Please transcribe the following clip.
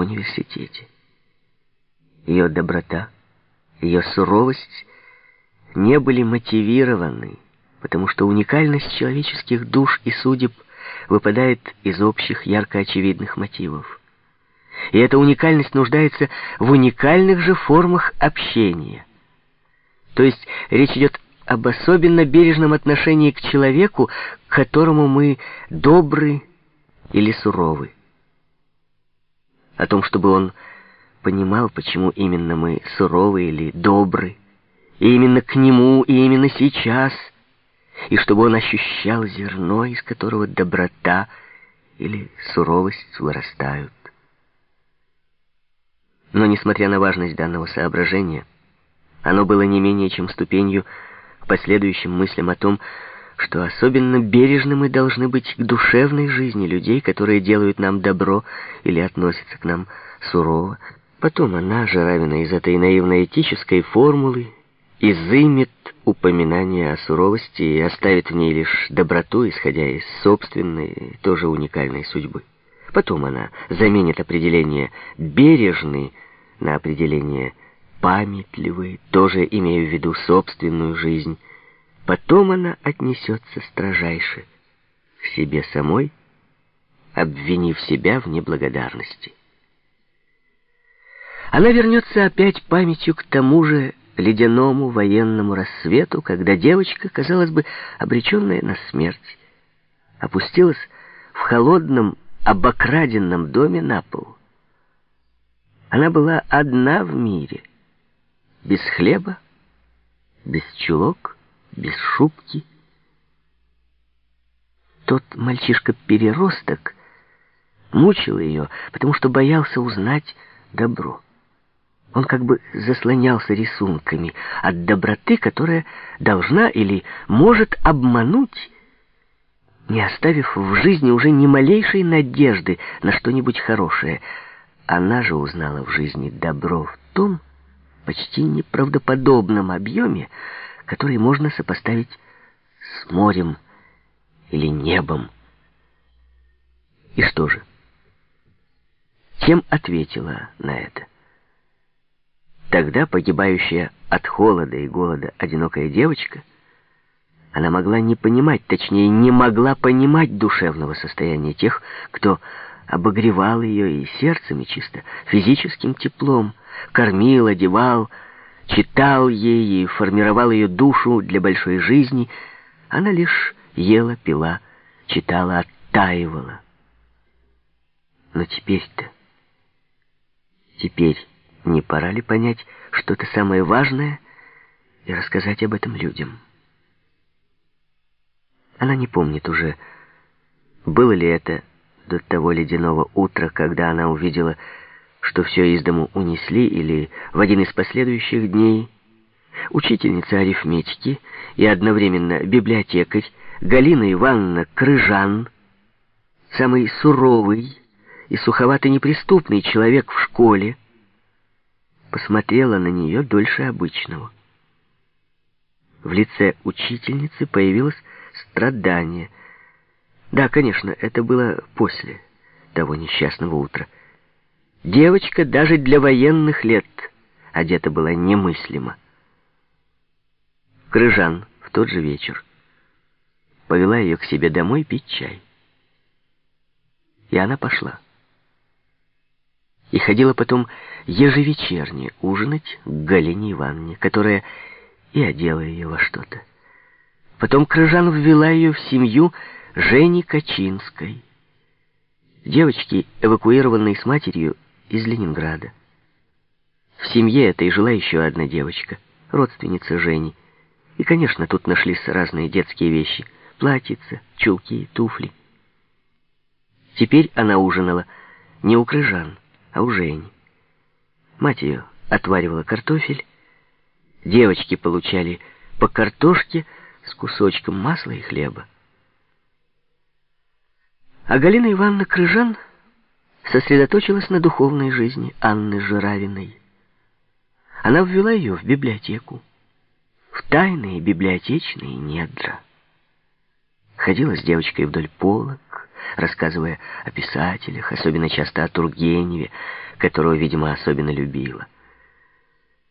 в университете. Ее доброта, ее суровость не были мотивированы, потому что уникальность человеческих душ и судеб выпадает из общих ярко очевидных мотивов. И эта уникальность нуждается в уникальных же формах общения. То есть речь идет об особенно бережном отношении к человеку, к которому мы добры или суровы. О том, чтобы он понимал, почему именно мы суровы или добры, и именно к нему, и именно сейчас, и чтобы он ощущал зерно, из которого доброта или суровость вырастают. Но, несмотря на важность данного соображения, оно было не менее чем ступенью к последующим мыслям о том, что особенно бережны мы должны быть к душевной жизни людей, которые делают нам добро или относятся к нам сурово. Потом она, Жаравина, из этой наивно-этической формулы изымет упоминание о суровости и оставит в ней лишь доброту, исходя из собственной, тоже уникальной судьбы. Потом она заменит определение «бережный» на определение «памятливый», тоже имея в виду собственную жизнь. Потом она отнесется строжайше к себе самой, обвинив себя в неблагодарности. Она вернется опять памятью к тому же ледяному военному рассвету, когда девочка, казалось бы, обреченная на смерть, опустилась в холодном, обокраденном доме на пол. Она была одна в мире, без хлеба, без чулок, без шубки. Тот мальчишка-переросток мучил ее, потому что боялся узнать добро. Он как бы заслонялся рисунками от доброты, которая должна или может обмануть, не оставив в жизни уже ни малейшей надежды на что-нибудь хорошее. Она же узнала в жизни добро в том почти неправдоподобном объеме, который можно сопоставить с морем или небом. И что же? Чем ответила на это? Тогда погибающая от холода и голода одинокая девочка, она могла не понимать, точнее, не могла понимать душевного состояния тех, кто обогревал ее и сердцем, и чисто физическим теплом, кормил, одевал, читал ей и формировал ее душу для большой жизни. Она лишь ела, пила, читала, оттаивала. Но теперь-то, теперь не пора ли понять что-то самое важное и рассказать об этом людям? Она не помнит уже, было ли это до того ледяного утра, когда она увидела, что все из дому унесли, или в один из последующих дней учительница арифметики и одновременно библиотекарь Галина Ивановна Крыжан, самый суровый и суховатый неприступный человек в школе, посмотрела на нее дольше обычного. В лице учительницы появилось страдание. Да, конечно, это было после того несчастного утра. Девочка даже для военных лет одета была немыслимо. Крыжан в тот же вечер повела ее к себе домой пить чай. И она пошла и ходила потом ежевечерне ужинать к Галине Ивановне, которая и одела ее во что-то. Потом Крыжан ввела ее в семью Жени Качинской, девочки, эвакуированной с матерью из Ленинграда. В семье этой жила еще одна девочка, родственница Жени. И, конечно, тут нашлись разные детские вещи. Платьица, чулки, туфли. Теперь она ужинала не у Крыжан, а у Жени. Мать ее отваривала картофель, девочки получали по картошке с кусочком масла и хлеба. А Галина Ивановна Крыжан сосредоточилась на духовной жизни Анны Жиравиной. Она ввела ее в библиотеку, в тайные библиотечные недра. Ходила с девочкой вдоль полок, рассказывая о писателях, особенно часто о Тургеневе, которого, видимо, особенно любила.